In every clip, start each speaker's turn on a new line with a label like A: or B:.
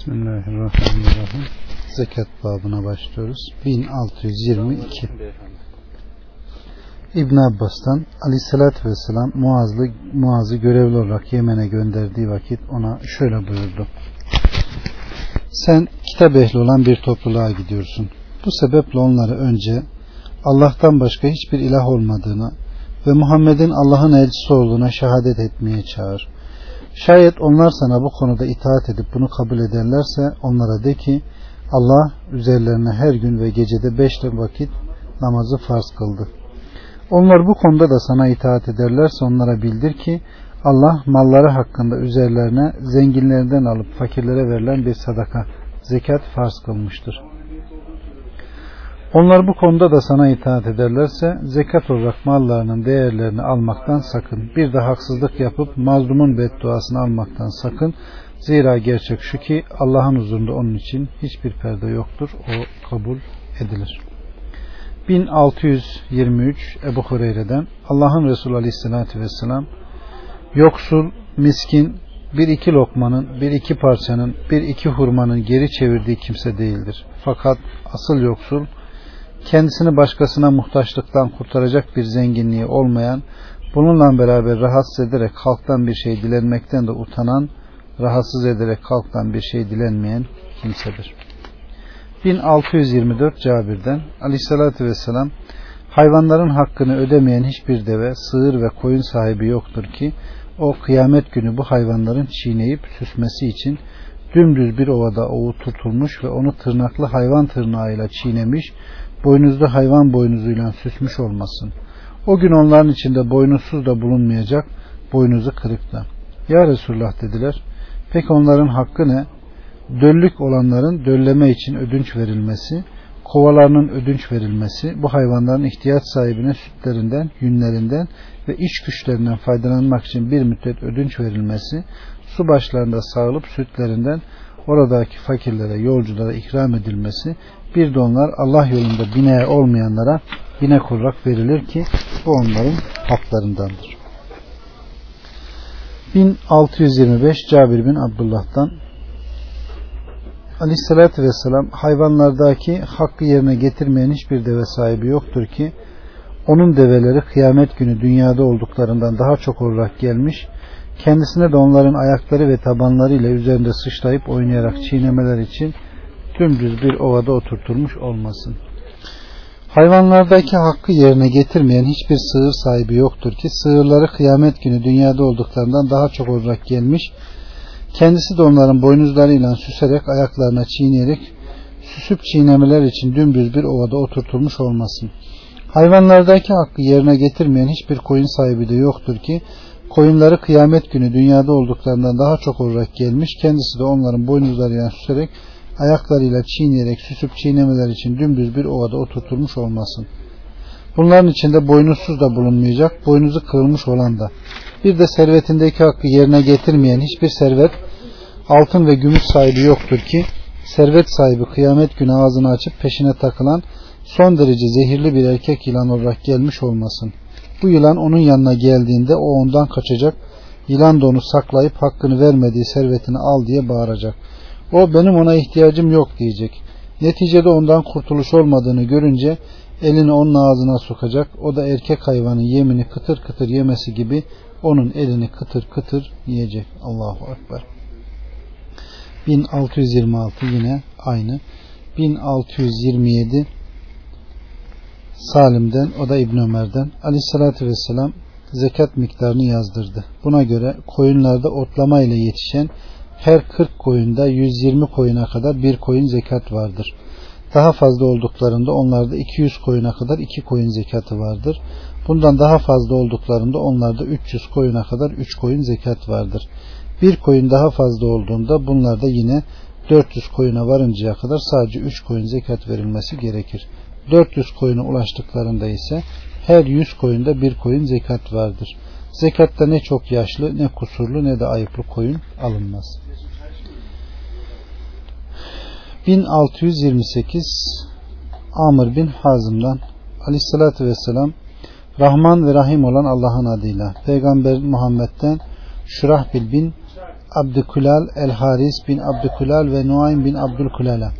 A: Bismillahirrahmanirrahim. Zekat babına başlıyoruz. 1622 İbn Abbas'tan Aleyhisselatü Vesselam Muaz'lı, Muaz'ı görevli olarak Yemen'e gönderdiği vakit ona şöyle buyurdu. Sen kitap ehli olan bir topluluğa gidiyorsun. Bu sebeple onları önce Allah'tan başka hiçbir ilah olmadığını ve Muhammed'in Allah'ın elçisi olduğuna şehadet etmeye çağır. Şayet onlar sana bu konuda itaat edip bunu kabul ederlerse onlara de ki Allah üzerlerine her gün ve gecede beş vakit namazı farz kıldı. Onlar bu konuda da sana itaat ederlerse onlara bildir ki Allah malları hakkında üzerlerine zenginlerden alıp fakirlere verilen bir sadaka, zekat farz kılmıştır. Onlar bu konuda da sana itaat ederlerse zekat olarak mallarının değerlerini almaktan sakın. Bir de haksızlık yapıp mazlumun bedduasını almaktan sakın. Zira gerçek şu ki Allah'ın huzurunda onun için hiçbir perde yoktur. O kabul edilir. 1623 Ebu Hureyre'den Allah'ın Resulü Aleyhisselatü Vesselam yoksul, miskin, bir iki lokmanın, bir iki parçanın, bir iki hurmanın geri çevirdiği kimse değildir. Fakat asıl yoksul, kendisini başkasına muhtaçlıktan kurtaracak bir zenginliği olmayan, bununla beraber rahatsız ederek halktan bir şey dilenmekten de utanan, rahatsız ederek halktan bir şey dilenmeyen kimsedir. 1624 Cabir'den Aleyhisselatü Vesselam hayvanların hakkını ödemeyen hiçbir deve, sığır ve koyun sahibi yoktur ki o kıyamet günü bu hayvanların çiğneyip süsmesi için dümdüz bir ovada ovu tutulmuş ve onu tırnaklı hayvan tırnağıyla çiğnemiş boynuzlu hayvan boynuzuyla süsmüş olmasın. O gün onların içinde boynuzsuz da bulunmayacak, boynuzu kırık da. Ya Resulullah dediler. Peki onların hakkı ne? Döllük olanların dölleme için ödünç verilmesi, kovalarının ödünç verilmesi, bu hayvanların ihtiyaç sahibine sütlerinden, yünlerinden ve iç güçlerinden faydalanmak için bir müddet ödünç verilmesi, su başlarında sağılıp sütlerinden oradaki fakirlere, yolculara ikram edilmesi, bir de onlar Allah yolunda bine olmayanlara binek olarak verilir ki bu onların haklarındandır. 1625 Cabir bin Abdullah'tan Aleyhisselatü Vesselam hayvanlardaki hakkı yerine getirmeyen hiçbir deve sahibi yoktur ki onun develeri kıyamet günü dünyada olduklarından daha çok olarak gelmiş kendisine de onların ayakları ve tabanları ile üzerinde sıçrayıp oynayarak çiğnemeler için dümdüz bir ovada oturtulmuş olmasın. Hayvanlardaki hakkı yerine getirmeyen hiçbir sığır sahibi yoktur ki sığırları kıyamet günü dünyada olduklarından daha çok olarak gelmiş, kendisi de onların boynuzlarıyla süserek ayaklarına çiğneyerek süsüp çiğnemeler için dümdüz bir ovada oturtulmuş olmasın. Hayvanlardaki hakkı yerine getirmeyen hiçbir koyun sahibi de yoktur ki koyunları kıyamet günü dünyada olduklarından daha çok olarak gelmiş, kendisi de onların boynuzlarıyla süserek ayaklarıyla çiğneyerek süsüp çiğnemeler için dümdüz bir ovada oturtulmuş olmasın. Bunların içinde boynuzsuz da bulunmayacak, boynuzu kırılmış olan da. Bir de servetindeki hakkı yerine getirmeyen hiçbir servet, altın ve gümüş sahibi yoktur ki, servet sahibi kıyamet günü ağzını açıp peşine takılan son derece zehirli bir erkek yılan olarak gelmiş olmasın. Bu yılan onun yanına geldiğinde o ondan kaçacak, yılan da onu saklayıp hakkını vermediği servetini al diye bağıracak. O benim ona ihtiyacım yok diyecek. Neticede ondan kurtuluş olmadığını görünce elini onun ağzına sokacak. O da erkek hayvanın yemini kıtır kıtır yemesi gibi onun elini kıtır kıtır yiyecek. Allahu Ekber. 1626 yine aynı. 1627 Salim'den o da İbn Ömer'den Aleyhisselatü Vesselam zekat miktarını yazdırdı. Buna göre koyunlarda otlama ile yetişen her 40 koyunda 120 koyuna kadar bir koyun zekat vardır. Daha fazla olduklarında onlarda 200 koyuna kadar 2 koyun zekatı vardır. Bundan daha fazla olduklarında onlarda 300 koyuna kadar 3 koyun zekat vardır. Bir koyun daha fazla olduğunda bunlarda yine 400 koyuna varıncaya kadar sadece 3 koyun zekat verilmesi gerekir. 400 koyuna ulaştıklarında ise her 100 koyunda bir koyun zekat vardır. Zekatta ne çok yaşlı ne kusurlu ne de ayıplı koyun alınmaz. 1628 Amr bin Hazım'dan Aleyhisselatü Vesselam Rahman ve Rahim olan Allah'ın adıyla Peygamber Muhammed'den Şurahbil bin Abdükulal el-Haris bin Abdükulal ve Nuaym bin Abdülkulal'a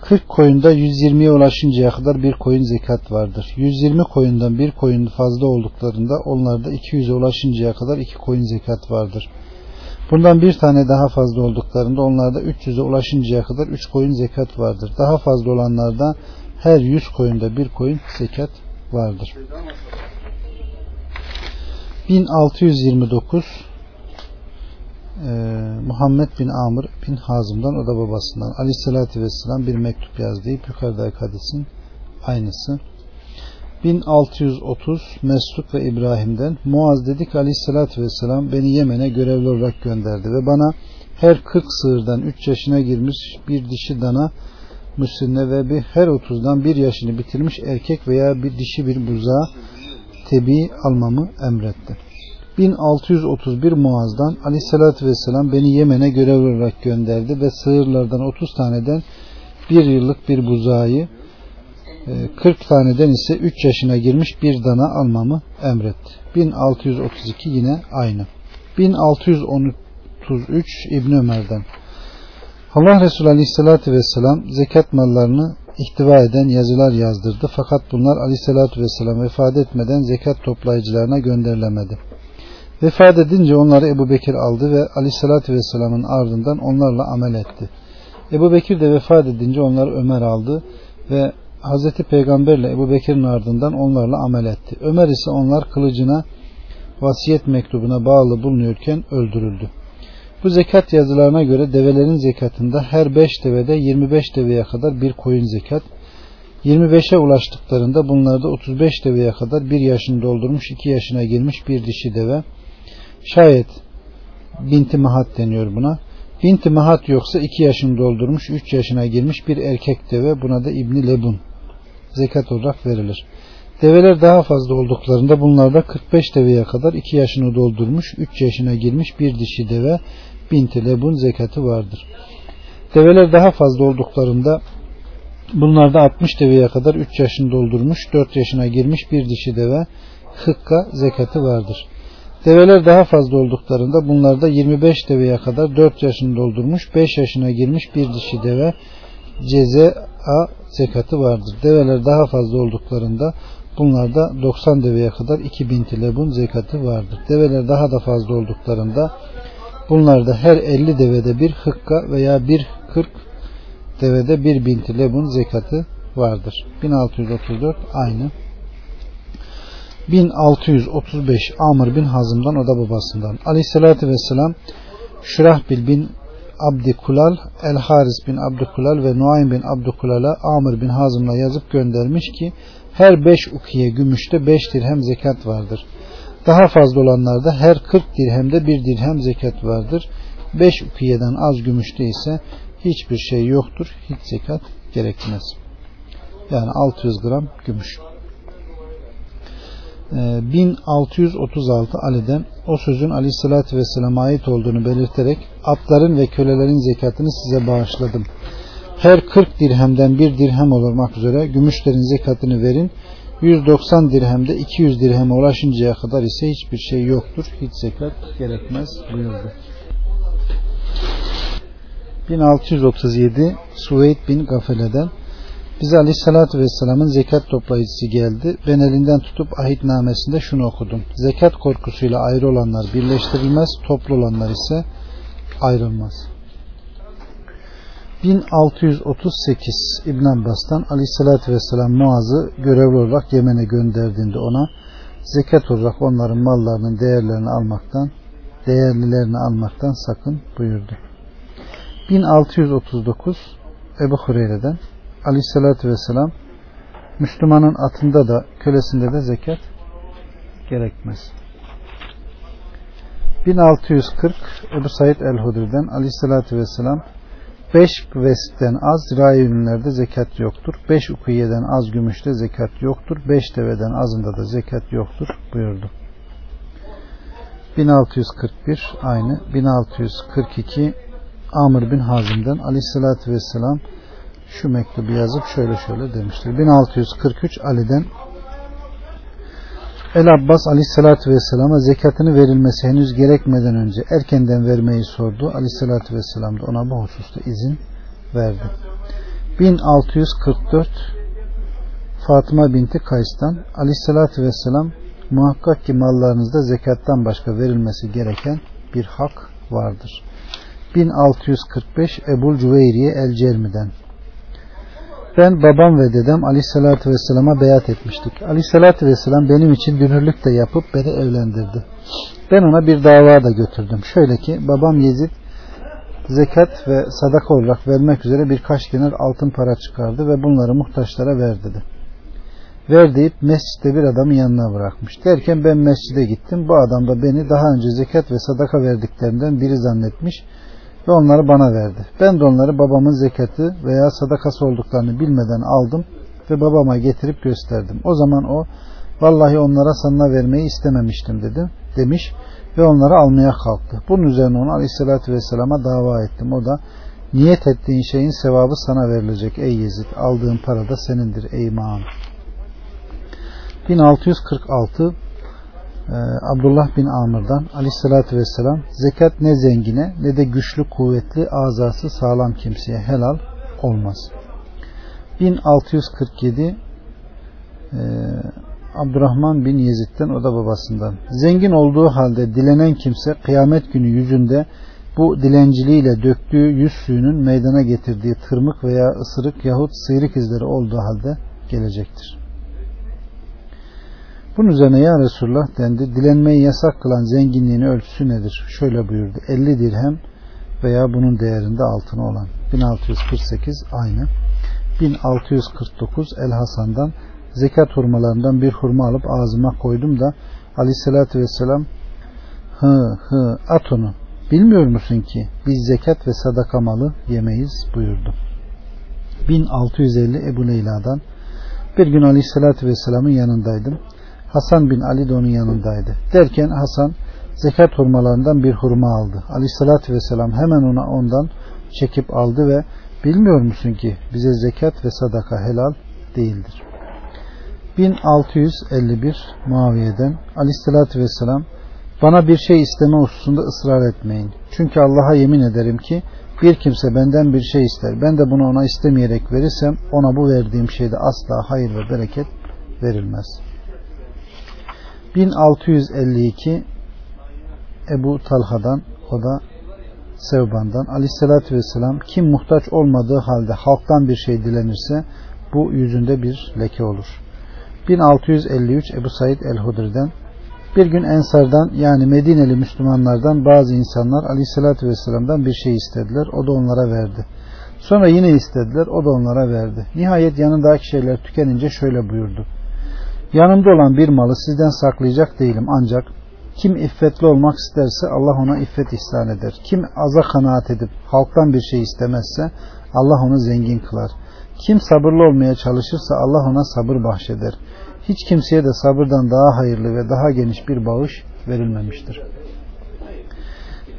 A: 40 koyunda 120'ye ulaşıncaya kadar bir koyun zekat vardır. 120 koyundan bir koyun fazla olduklarında onlarda 200'e ulaşıncaya kadar iki koyun zekat vardır. Bundan bir tane daha fazla olduklarında onlarda 300'e ulaşıncaya kadar 3 koyun zekat vardır. Daha fazla olanlarda her 100 koyunda bir koyun zekat vardır. 1629 e, Muhammed bin Amr bin Hazım'dan o da babasından aleyhissalatü vesselam bir mektup yazdı deyip yukarıdaki hadisin aynısı 1630 Mesut ve İbrahim'den Muaz dedi ki aleyhissalatü vesselam beni Yemen'e görevli olarak gönderdi ve bana her 40 sığırdan 3 yaşına girmiş bir dişi dana müsrinne ve bir her 30'dan bir yaşını bitirmiş erkek veya bir dişi bir buzağı tebi almamı emretti. 1631 Muaz'dan Aleyhisselatü Vesselam beni Yemen'e görev olarak gönderdi ve sığırlardan 30 taneden bir yıllık bir buzağıyı 40 e, taneden ise 3 yaşına girmiş bir dana almamı emretti. 1632 yine aynı. 1633 İbn Ömer'den Allah Resulü Aleyhisselatü Vesselam zekat mallarını ihtiva eden yazılar yazdırdı. Fakat bunlar Aleyhisselatü Vesselam vefat etmeden zekat toplayıcılarına gönderilemedi. Vefat edince onları Ebu Bekir aldı ve Aleyhisselatü Vesselam'ın ardından onlarla amel etti. Ebu Bekir de vefat edince onları Ömer aldı ve Hazreti Peygamberle Ebu Bekir'in ardından onlarla amel etti. Ömer ise onlar kılıcına vasiyet mektubuna bağlı bulunuyorken öldürüldü. Bu zekat yazılarına göre develerin zekatında her 5 devede 25 deveye kadar bir koyun zekat, 25'e ulaştıklarında bunlarda 35 deveye kadar bir yaşını doldurmuş 2 yaşına girmiş bir dişi deve, şayet binti mahat deniyor buna. Binti mahat yoksa 2 yaşını doldurmuş 3 yaşına girmiş bir erkek deve buna da İbni Lebun zekat olarak verilir. Develer daha fazla olduklarında bunlarda 45 deveye kadar 2 yaşını doldurmuş 3 yaşına girmiş bir dişi deve binti lebun zekatı vardır. Develer daha fazla olduklarında bunlarda 60 deveye kadar 3 yaşını doldurmuş 4 yaşına girmiş bir dişi deve hıkka zekatı vardır. Develer daha fazla olduklarında bunlarda 25 deveye kadar 4 yaşını doldurmuş 5 yaşına girmiş bir dişi deve ceze a zekatı vardır. Develer daha fazla olduklarında bunlarda 90 deveye kadar 2000 lebun zekatı vardır. Develer daha da fazla olduklarında bunlarda her 50 devede bir hıkka veya bir 40 devede bir binti lebun zekatı vardır. 1634 aynı. 1635 Amr bin Hazım'dan o da babasından. Aleyhissalatü vesselam Şurahbil bin Abdikulal, El Haris bin Abdikulal ve Nuaym bin Abdikulal'a Amr bin Hazım'la yazıp göndermiş ki her beş ukiye gümüşte beş dirhem zekat vardır. Daha fazla olanlarda her 40 dirhemde bir dirhem zekat vardır. Beş ukiyeden az gümüşte ise hiçbir şey yoktur. Hiç zekat gerekmez. Yani 600 gram gümüş. 1636 ee, Ali'den o sözün aleyhissalatü vesselam'a ait olduğunu belirterek atların ve kölelerin zekatını size bağışladım. Her 40 dirhemden bir dirhem olmak üzere gümüşlerin zekatını verin. 190 dirhemde 200 dirheme ulaşıncaya kadar ise hiçbir şey yoktur. Hiç zekat gerekmez buyurdu. 1637 Suveyd bin Gafele'den bize Aleyhisselatü Vesselam'ın zekat toplayıcısı geldi. Ben elinden tutup ahitnamesinde şunu okudum. Zekat korkusuyla ayrı olanlar birleştirilmez, toplu olanlar ise ayrılmaz. 1638 İbn Abbas'tan Aleyhisselatü Vesselam Muaz'ı görevli olarak Yemen'e gönderdiğinde ona zekat olarak onların mallarının değerlerini almaktan değerlilerini almaktan sakın buyurdu. 1639 Ebu Hureyre'den aleyhissalatü vesselam Müslümanın atında da kölesinde de zekat gerekmez. 1640 Ebu Said el-Hudri'den aleyhissalatü vesselam 5 vesitten az zirai ürünlerde zekat yoktur. 5 ukiyeden az gümüşte zekat yoktur. 5 deveden azında da zekat yoktur buyurdu. 1641 aynı. 1642 Amr bin Hazim'den aleyhissalatü vesselam şu mektubu yazıp şöyle şöyle demiştir. 1643 Ali'den El Abbas aleyhissalatü vesselama zekatını verilmesi henüz gerekmeden önce erkenden vermeyi sordu. Aleyhissalatü vesselam da ona bu hususta izin verdi. 1644 Fatıma binti Kays'tan aleyhissalatü vesselam muhakkak ki mallarınızda zekattan başka verilmesi gereken bir hak vardır. 1645 Ebul Cüveyriye El Cermi'den ben babam ve dedem Aleyhisselatü Vesselam'a beyat etmiştik. Aleyhisselatü Vesselam benim için dünürlük de yapıp beni evlendirdi. Ben ona bir dava da götürdüm. Şöyle ki babam Yezid zekat ve sadaka olarak vermek üzere birkaç dinar altın para çıkardı ve bunları muhtaçlara ver dedi. Ver deyip mescitte bir adamın yanına bırakmış. Derken ben mescide gittim. Bu adam da beni daha önce zekat ve sadaka verdiklerinden biri zannetmiş ve onları bana verdi. Ben de onları babamın zekatı veya sadakası olduklarını bilmeden aldım ve babama getirip gösterdim. O zaman o vallahi onlara sana vermeyi istememiştim dedi demiş ve onları almaya kalktı. Bunun üzerine onu aleyhissalatü vesselama dava ettim. O da niyet ettiğin şeyin sevabı sana verilecek ey Yezid. Aldığın para da senindir ey Ma'an. 1646 ee, Abdullah bin Amr'dan aleyhissalatü vesselam zekat ne zengine ne de güçlü kuvvetli azası sağlam kimseye helal olmaz. 1647 e, Abdurrahman bin Yezid'den o da babasından. Zengin olduğu halde dilenen kimse kıyamet günü yüzünde bu dilenciliğiyle döktüğü yüz suyunun meydana getirdiği tırmık veya ısırık yahut sıyrık izleri olduğu halde gelecektir. Bunun üzerine ya Resulullah dendi. Dilenmeyi yasak kılan zenginliğin ölçüsü nedir? Şöyle buyurdu. 50 dirhem veya bunun değerinde altın olan. 1648 aynı. 1649 El Hasan'dan zekat hurmalarından bir hurma alıp ağzıma koydum da aleyhissalatü vesselam hı hı at onu bilmiyor musun ki biz zekat ve sadaka malı yemeyiz buyurdu. 1650 Ebu Leyla'dan bir gün aleyhissalatü vesselamın yanındaydım. Hasan bin Ali de onun yanındaydı. Derken Hasan zekat hurmalarından bir hurma aldı. Aleyhissalatü vesselam hemen ona ondan çekip aldı ve bilmiyor musun ki bize zekat ve sadaka helal değildir. 1651 Muaviye'den Aleyhissalatü vesselam bana bir şey isteme hususunda ısrar etmeyin. Çünkü Allah'a yemin ederim ki bir kimse benden bir şey ister. Ben de bunu ona istemeyerek verirsem ona bu verdiğim şeyde asla hayır ve bereket verilmez.'' 1652 Ebu Talha'dan o da Sevban'dan Aleyhisselatü Vesselam kim muhtaç olmadığı halde halktan bir şey dilenirse bu yüzünde bir leke olur. 1653 Ebu Said El-Hudri'den bir gün Ensardan yani Medineli Müslümanlardan bazı insanlar Aleyhisselatü Vesselam'dan bir şey istediler. O da onlara verdi. Sonra yine istediler. O da onlara verdi. Nihayet yanındaki şeyler tükenince şöyle buyurdu. Yanımda olan bir malı sizden saklayacak değilim ancak kim iffetli olmak isterse Allah ona iffet ihsan eder. Kim aza kanaat edip halktan bir şey istemezse Allah onu zengin kılar. Kim sabırlı olmaya çalışırsa Allah ona sabır bahşeder. Hiç kimseye de sabırdan daha hayırlı ve daha geniş bir bağış verilmemiştir.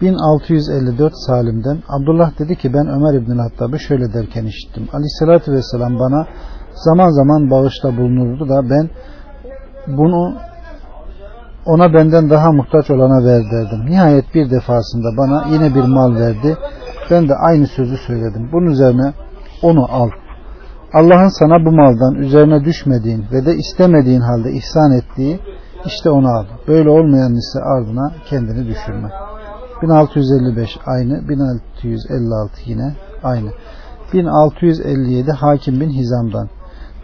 A: 1654 Salim'den Abdullah dedi ki ben Ömer İbn Hattab'ı şöyle derken işittim. Aleyhissalatü vesselam bana zaman zaman bağışta bulunurdu da ben bunu ona benden daha muhtaç olana ver derdim. Nihayet bir defasında bana yine bir mal verdi. Ben de aynı sözü söyledim. Bunun üzerine onu al. Allah'ın sana bu maldan üzerine düşmediğin ve de istemediğin halde ihsan ettiği işte onu al. Böyle olmayan ise ardına kendini düşürme. 1655 aynı. 1656 yine aynı. 1657 Hakim bin Hizam'dan.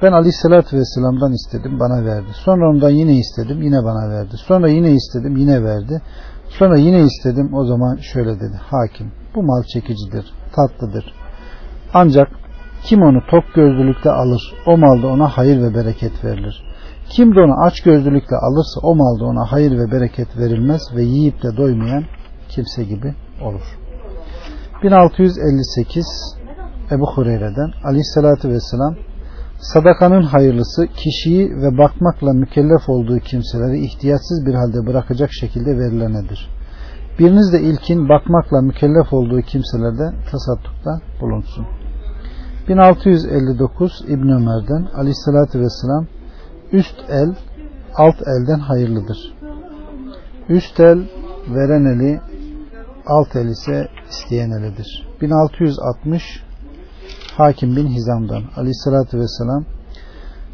A: Ben aleyhissalatü vesselam'dan istedim bana verdi. Sonra ondan yine istedim yine bana verdi. Sonra yine istedim yine verdi. Sonra yine istedim o zaman şöyle dedi. Hakim bu mal çekicidir, tatlıdır. Ancak kim onu tok gözlülükle alır o malda ona hayır ve bereket verilir. Kim de onu aç gözlülükle alırsa o malda ona hayır ve bereket verilmez ve yiyip de doymayan kimse gibi olur. 1658 Ebu Hureyre'den Aleyhisselatü Vesselam Sadakanın hayırlısı kişiyi ve bakmakla mükellef olduğu kimseleri ihtiyatsız bir halde bırakacak şekilde verilenedir. Biriniz de ilkin bakmakla mükellef olduğu kimselerde tasaddukta bulunsun. 1659 İbn Ömer'den Aleyhisselatü Vesselam üst el alt elden hayırlıdır. Üst el veren eli, alt el ise isteyen elidir. 1660 Hakim bin Hizam'dan aleyhissalatü vesselam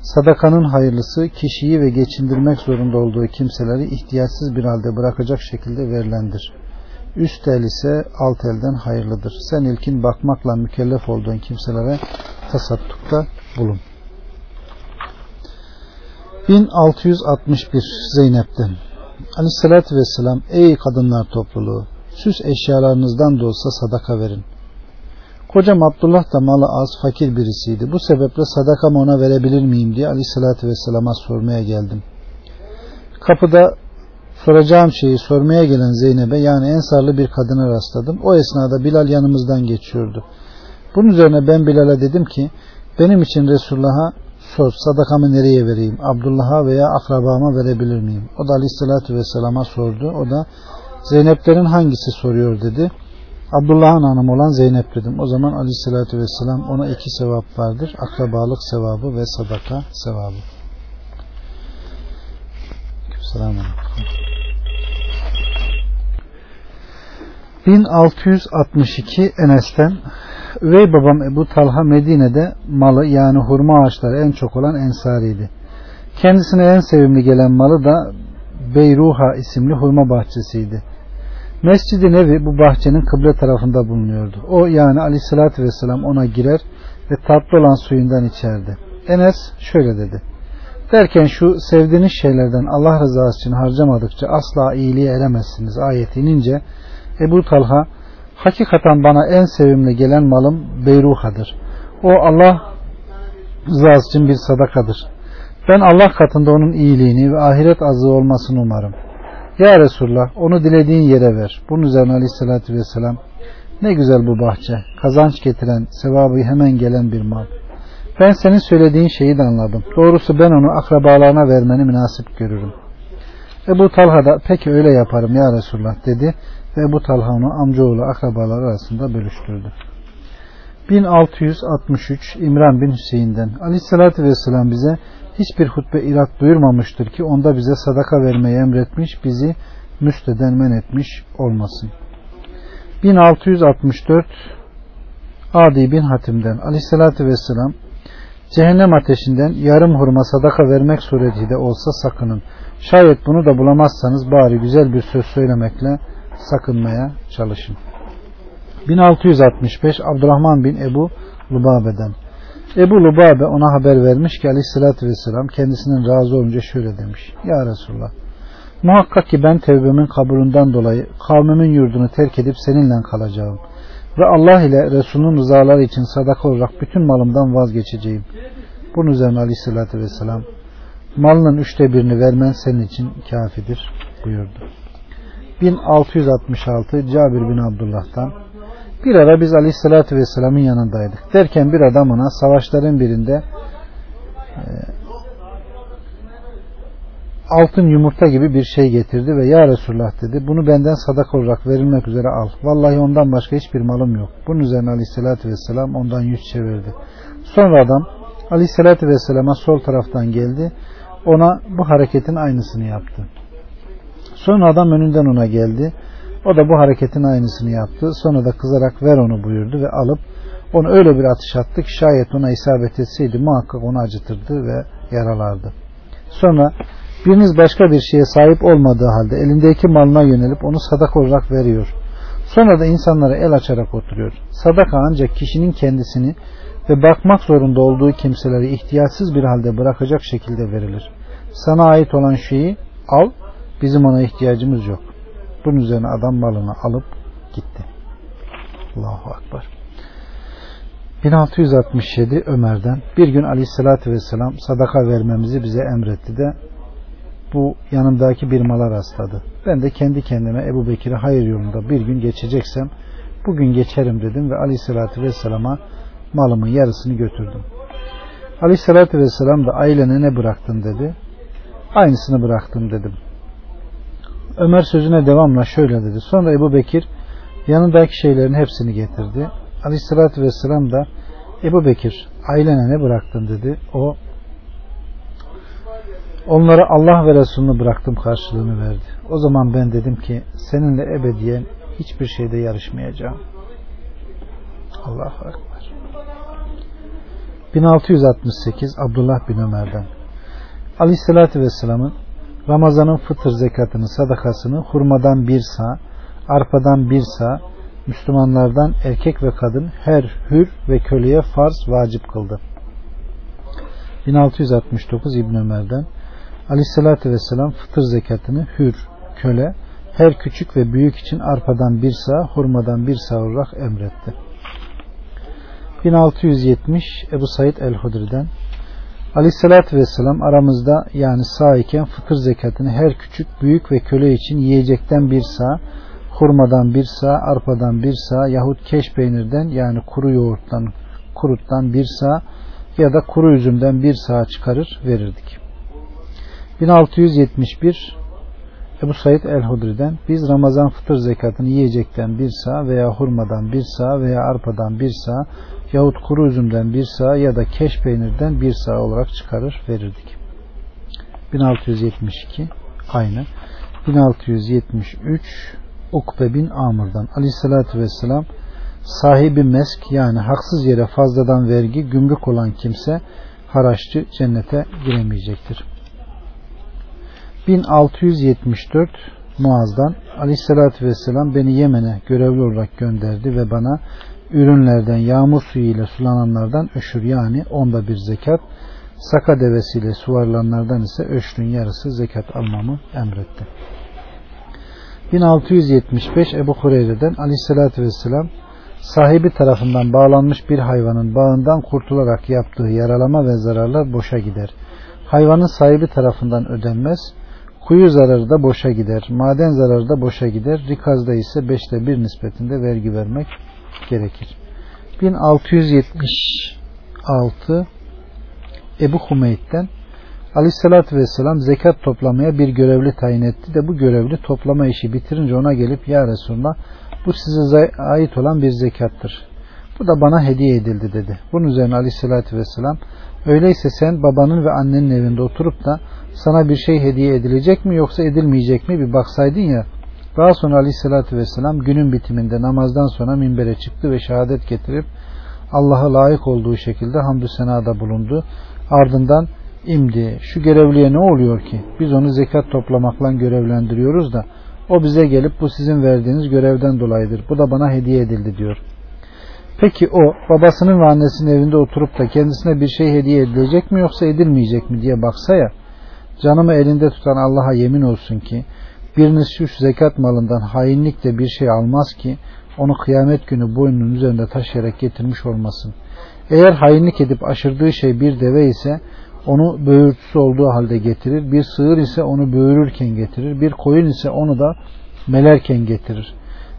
A: sadakanın hayırlısı kişiyi ve geçindirmek zorunda olduğu kimseleri ihtiyaçsız bir halde bırakacak şekilde verilendir. Üst el ise alt elden hayırlıdır. Sen ilkin bakmakla mükellef olduğun kimselere tasattukta bulun. 1661 Zeynep'ten Aleyhissalatü Vesselam Ey kadınlar topluluğu süs eşyalarınızdan da olsa sadaka verin. Kocam Abdullah da malı az fakir birisiydi. Bu sebeple sadakamı ona verebilir miyim diye Aleyhisselatü Vesselam'a sormaya geldim. Kapıda soracağım şeyi sormaya gelen Zeynep'e yani ensarlı bir kadına rastladım. O esnada Bilal yanımızdan geçiyordu. Bunun üzerine ben Bilal'e dedim ki benim için Resulullah'a sor sadakamı nereye vereyim? Abdullah'a veya akrabama verebilir miyim? O da Aleyhisselatü Vesselam'a sordu. O da Zeyneplerin hangisi soruyor dedi. Abdullah'ın hanımı olan Zeynep dedim. O zaman Aleyhisselatü Vesselam ona iki sevap vardır. Akrabalık sevabı ve sadaka sevabı. Selamun 1662 Enes'ten Üvey babam Ebu Talha Medine'de malı yani hurma ağaçları en çok olan ensariydi. Kendisine en sevimli gelen malı da Beyruha isimli hurma bahçesiydi. Mescid-i Nevi bu bahçenin kıble tarafında bulunuyordu. O yani aleyhissalatü vesselam ona girer ve tatlı olan suyundan içerdi. Enes şöyle dedi. Derken şu sevdiğiniz şeylerden Allah rızası için harcamadıkça asla iyiliğe eremezsiniz ayeti inince Ebu Talha hakikaten bana en sevimli gelen malım Beyruha'dır. O Allah rızası için bir sadakadır. Ben Allah katında onun iyiliğini ve ahiret azı olmasını umarım. Ya Resulullah onu dilediğin yere ver. Bunun üzerine aleyhissalatü vesselam ne güzel bu bahçe. Kazanç getiren, sevabı hemen gelen bir mal. Ben senin söylediğin şeyi de anladım. Doğrusu ben onu akrabalarına vermeni münasip görürüm. Ebu Talha da peki öyle yaparım ya Resulullah dedi ve Ebu Talha onu amcaoğlu akrabalar arasında bölüştürdü. 1663 İmran bin Hüseyin'den Aleyhisselatü Vesselam bize hiçbir hutbe irat buyurmamıştır ki onda bize sadaka vermeyi emretmiş bizi müsteden men etmiş olmasın. 1664 Adi bin Hatim'den Aleyhisselatü Vesselam cehennem ateşinden yarım hurma sadaka vermek suretiyle olsa sakının. Şayet bunu da bulamazsanız bari güzel bir söz söylemekle sakınmaya çalışın. 1665 Abdurrahman bin Ebu Lubabe'den Ebu Lubabe ona haber vermiş ki aleyhissalatü vesselam kendisinden razı olunca şöyle demiş. Ya Resulullah muhakkak ki ben tevbemin kabulünden dolayı kavmimin yurdunu terk edip seninle kalacağım. Ve Allah ile Resulünün rızaları için sadaka olarak bütün malımdan vazgeçeceğim. Bunun üzerine aleyhissalatü vesselam malının üçte birini vermen senin için kafidir buyurdu. 1666 Cabir bin Abdullah'tan bir ara biz Aleyhisselatü Vesselam'ın yanındaydık. Derken bir adam ona savaşların birinde e, altın yumurta gibi bir şey getirdi ve ya Resulullah dedi bunu benden sadaka olarak verilmek üzere al. Vallahi ondan başka hiçbir malım yok. Bunun üzerine Aleyhisselatü Vesselam ondan yüz çevirdi. Sonra adam Aleyhisselatü Vesselam'a sol taraftan geldi. Ona bu hareketin aynısını yaptı. Sonra adam önünden ona geldi. O da bu hareketin aynısını yaptı. Sonra da kızarak ver onu buyurdu ve alıp onu öyle bir atış attı ki şayet ona isabet etseydi muhakkak onu acıtırdı ve yaralardı. Sonra biriniz başka bir şeye sahip olmadığı halde elindeki malına yönelip onu sadaka olarak veriyor. Sonra da insanlara el açarak oturuyor. Sadaka ancak kişinin kendisini ve bakmak zorunda olduğu kimseleri ihtiyaçsız bir halde bırakacak şekilde verilir. Sana ait olan şeyi al, bizim ona ihtiyacımız yok. Bunun üzerine adam malını alıp gitti. Allahu Akbar. 1667 Ömer'den bir gün aleyhissalatü vesselam sadaka vermemizi bize emretti de bu yanımdaki bir mala rastladı. Ben de kendi kendime Ebu Bekir'e hayır yolunda bir gün geçeceksem bugün geçerim dedim ve aleyhissalatü vesselama malımın yarısını götürdüm. Aleyhissalatü vesselam da ailene ne bıraktın dedi. Aynısını bıraktım dedim. Ömer sözüne devamla şöyle dedi. Sonra Ebu Bekir yanındaki şeylerin hepsini getirdi. Aleyhissalatü vesselam da Ebu Bekir ailene ne bıraktın dedi. O Onlara Allah ve Resulünü bıraktım karşılığını verdi. O zaman ben dedim ki seninle ebediyen hiçbir şeyde yarışmayacağım. Allahu Ekber. 1668 Abdullah bin Ömer'den Aleyhisselatü Vesselam'ın Ramazan'ın fıtır zekatını, sadakasını hurmadan bir sağ, arpadan bir sağ, Müslümanlardan erkek ve kadın her hür ve köleye farz vacip kıldı. 1669 İbn Ömer'den Aleyhisselatü Vesselam fıtır zekatını hür, köle, her küçük ve büyük için arpadan bir sağ, hurmadan bir sağ olarak emretti. 1670 Ebu Said el-Hudri'den Aleyhissalatü Vesselam aramızda yani sağ iken fıtır zekatını her küçük, büyük ve köle için yiyecekten bir sağ, hurmadan bir sağ, arpadan bir sağ yahut keş peynirden yani kuru yoğurttan, kuruttan bir sağ ya da kuru üzümden bir sağ çıkarır verirdik. 1671 Ebu Said el-Hudri'den biz Ramazan fıtır zekatını yiyecekten bir sağ veya hurmadan bir sağ veya arpadan bir sağ yahut kuru üzümden bir sağ ya da keş peynirden bir sağ olarak çıkarır verirdik. 1672 aynı. 1673 Ukbe bin Amr'dan Aleyhisselatü Vesselam sahibi mesk yani haksız yere fazladan vergi gümrük olan kimse haraççı cennete giremeyecektir. 1674 Muaz'dan Aleyhisselatü Vesselam beni Yemen'e görevli olarak gönderdi ve bana ürünlerden yağmur suyu ile sulananlardan öşür yani onda bir zekat saka devesiyle suvarılanlardan ise öşrün yarısı zekat almamı emretti. 1675 Ebu Hureyre'den Aleyhisselatü Vesselam sahibi tarafından bağlanmış bir hayvanın bağından kurtularak yaptığı yaralama ve zararlar boşa gider. Hayvanın sahibi tarafından ödenmez. Kuyu zararı da boşa gider. Maden zararı da boşa gider. Rikazda ise beşte bir nispetinde vergi vermek gerekir. 1676 Ebu Humeyd'den Aleyhissalatü Vesselam zekat toplamaya bir görevli tayin etti de bu görevli toplama işi bitirince ona gelip Ya Resulallah bu size ait olan bir zekattır. Bu da bana hediye edildi dedi. Bunun üzerine Aleyhissalatü Vesselam öyleyse sen babanın ve annenin evinde oturup da sana bir şey hediye edilecek mi yoksa edilmeyecek mi bir baksaydın ya daha sonra aleyhissalatü vesselam günün bitiminde namazdan sonra minbere çıktı ve şehadet getirip Allah'a layık olduğu şekilde hamdü senada bulundu. Ardından imdi şu görevliye ne oluyor ki? Biz onu zekat toplamakla görevlendiriyoruz da o bize gelip bu sizin verdiğiniz görevden dolayıdır. Bu da bana hediye edildi diyor. Peki o babasının ve annesinin evinde oturup da kendisine bir şey hediye edilecek mi yoksa edilmeyecek mi diye baksa ya canımı elinde tutan Allah'a yemin olsun ki Biriniz şu zekat malından hainlikle bir şey almaz ki onu kıyamet günü boynunun üzerinde taşıyarak getirmiş olmasın. Eğer hainlik edip aşırdığı şey bir deve ise onu böğürtüsü olduğu halde getirir. Bir sığır ise onu böğürürken getirir. Bir koyun ise onu da melerken getirir.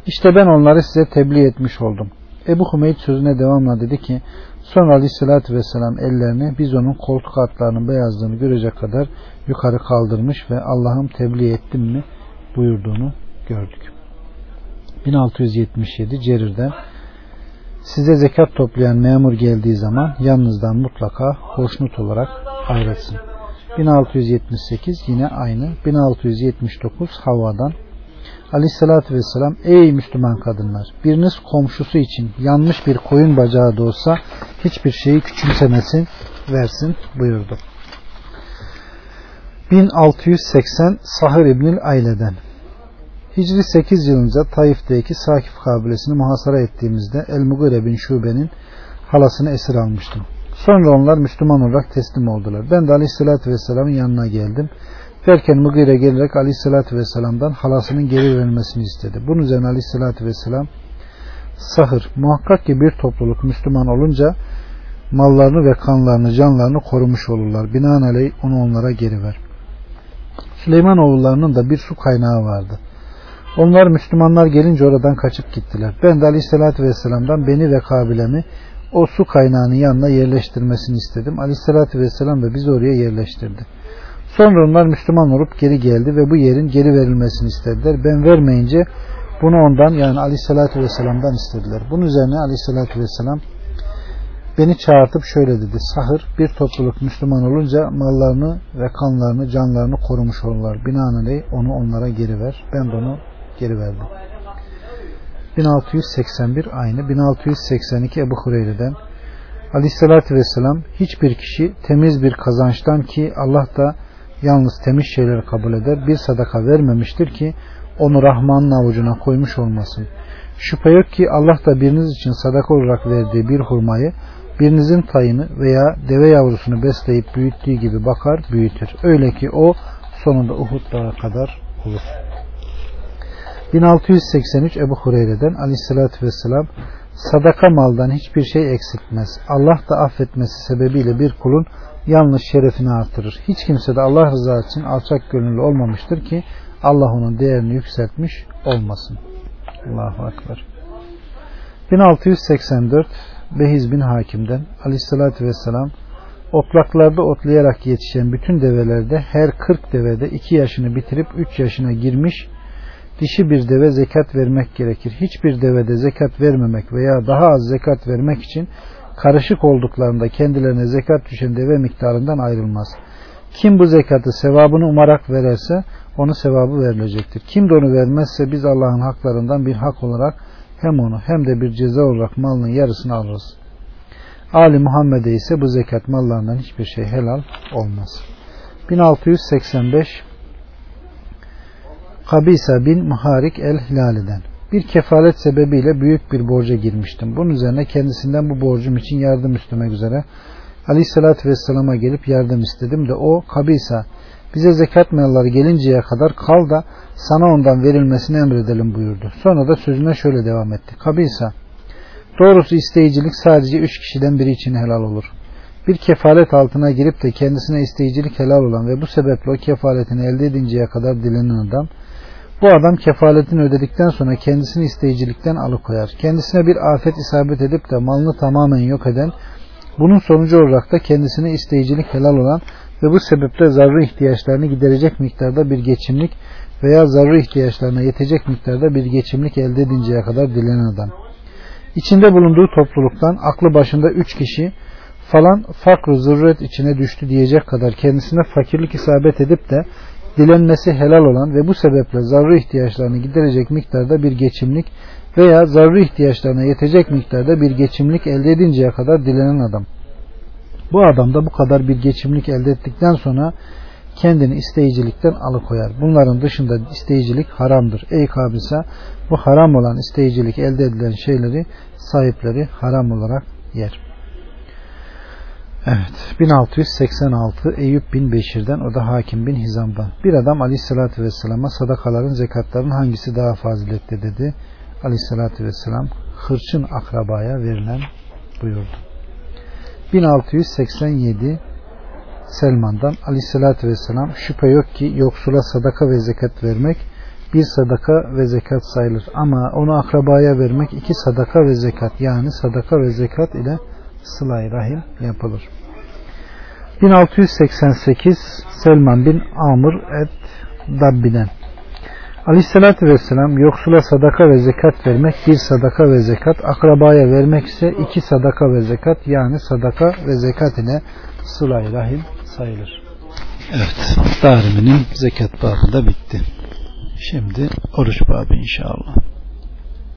A: İşte ben onları size tebliğ etmiş oldum. Ebu Hümeyd sözüne devamla dedi ki sonra aleyhissalatü vesselam ellerini biz onun koltuk altlarının beyazlığını görecek kadar yukarı kaldırmış ve Allah'ım tebliğ ettim mi buyurduğunu gördük. 1677 Cerir'den size zekat toplayan memur geldiği zaman yanınızdan mutlaka hoşnut olarak ayrılsın. 1678 yine aynı. 1679 Havva'dan Aleyhissalatü Vesselam Ey Müslüman kadınlar biriniz komşusu için yanmış bir koyun bacağı da olsa hiçbir şeyi küçümsemesin versin buyurdu. 1680 Sahır İbnül Ayle'den Hicri 8 yılınca Taif'teki Sakif kabilesini muhasara ettiğimizde El-Mugire bin Şube'nin halasını esir almıştım. Sonra onlar Müslüman olarak teslim oldular. Ben de Aleyhisselatü Vesselam'ın yanına geldim. Derken Mugire gelerek Aleyhisselatü Vesselam'dan halasının geri verilmesini istedi. Bunun üzerine Aleyhisselatü Vesselam Sahır, muhakkak ki bir topluluk Müslüman olunca mallarını ve kanlarını, canlarını korumuş olurlar. Binaenaleyh onu onlara geri ver. Süleyman oğullarının da bir su kaynağı vardı. Onlar Müslümanlar gelince oradan kaçıp gittiler. Ben de Aleyhisselatü Vesselam'dan beni ve kabilemi o su kaynağının yanına yerleştirmesini istedim. Aleyhisselatü Vesselam da bizi oraya yerleştirdi. Sonra onlar Müslüman olup geri geldi ve bu yerin geri verilmesini istediler. Ben vermeyince bunu ondan yani Aleyhisselatü Vesselam'dan istediler. Bunun üzerine Aleyhisselatü Vesselam Beni çağırtıp şöyle dedi. Sahır bir topluluk Müslüman olunca mallarını ve kanlarını, canlarını korumuş olurlar. Binaenaleyh onu onlara geri ver. Ben de onu geri verdim. 1681 aynı. 1682 Ebu Hureyre'den Aleyhissalatü Vesselam hiçbir kişi temiz bir kazançtan ki Allah da yalnız temiz şeyleri kabul eder bir sadaka vermemiştir ki onu Rahman'ın avucuna koymuş olmasın. Şüphe yok ki Allah da biriniz için sadaka olarak verdiği bir hurmayı birinizin tayını veya deve yavrusunu besleyip büyüttüğü gibi bakar büyütür. Öyle ki o sonunda Uhud dağı kadar olur. 1683 Ebu Hureyre'den aleyhissalatü vesselam sadaka maldan hiçbir şey eksiltmez. Allah da affetmesi sebebiyle bir kulun yanlış şerefini artırır. Hiç kimse de Allah rızası için alçak gönüllü olmamıştır ki Allah onun değerini yükseltmiş olmasın. Allahu Akbar. 1684 Behiz bin Hakim'den aleyhissalatü vesselam otlaklarda otlayarak yetişen bütün develerde her 40 devede 2 yaşını bitirip 3 yaşına girmiş dişi bir deve zekat vermek gerekir. Hiçbir devede zekat vermemek veya daha az zekat vermek için karışık olduklarında kendilerine zekat düşen deve miktarından ayrılmaz. Kim bu zekatı sevabını umarak verirse onu sevabı verilecektir. Kim de onu vermezse biz Allah'ın haklarından bir hak olarak hem onu hem de bir ceza olarak malının yarısını alırız. Ali Muhammed'e ise bu zekat mallarından hiçbir şey helal olmaz. 1685 Kabisa bin Muharik el-Hilali'den bir kefalet sebebiyle büyük bir borca girmiştim. Bunun üzerine kendisinden bu borcum için yardım istemek üzere Aleyhisselatü Vesselam'a gelip yardım istedim de o Kabisa bize zekat malları gelinceye kadar kal da sana ondan verilmesini emredelim buyurdu. Sonra da sözüne şöyle devam etti. Kabisa doğrusu isteyicilik sadece üç kişiden biri için helal olur. Bir kefalet altına girip de kendisine isteyicilik helal olan ve bu sebeple o kefaletini elde edinceye kadar dilenen adam bu adam kefaletini ödedikten sonra kendisini isteyicilikten alıkoyar. Kendisine bir afet isabet edip de malını tamamen yok eden, bunun sonucu olarak da kendisine isteyicilik helal olan ve bu sebeple zarrı ihtiyaçlarını giderecek miktarda bir geçimlik veya zarrı ihtiyaçlarına yetecek miktarda bir geçimlik elde edinceye kadar dilenen adam. İçinde bulunduğu topluluktan aklı başında üç kişi falan fakr zürret içine düştü diyecek kadar kendisine fakirlik isabet edip de dilenmesi helal olan ve bu sebeple zarrı ihtiyaçlarını giderecek miktarda bir geçimlik veya zarrı ihtiyaçlarına yetecek miktarda bir geçimlik elde edinceye kadar dilenen adam. Bu adam da bu kadar bir geçimlik elde ettikten sonra kendini isteyicilikten alıkoyar. Bunların dışında isteyicilik haramdır. Ey kabisa bu haram olan isteyicilik elde edilen şeyleri sahipleri haram olarak yer. Evet 1686 Eyüp bin Beşir'den o da Hakim bin Hizam'dan. Bir adam aleyhissalatü vesselama sadakaların zekatların hangisi daha faziletli dedi. Aleyhissalatü vesselam hırçın akrabaya verilen buyurdu. 1687 Selman'dan aleyhissalatü vesselam şüphe yok ki yoksula sadaka ve zekat vermek bir sadaka ve zekat sayılır. Ama onu akrabaya vermek iki sadaka ve zekat yani sadaka ve zekat ile sıla rahim yapılır. 1688 Selman bin Amr et Dabbi'den Aleyhissalatü Vesselam yoksula sadaka ve zekat vermek bir sadaka ve zekat, akrabaya vermek ise iki sadaka ve zekat yani sadaka ve zekat ile sıla rahim sayılır. Evet, Darimi'nin zekat babı da bitti. Şimdi oruç babı inşallah.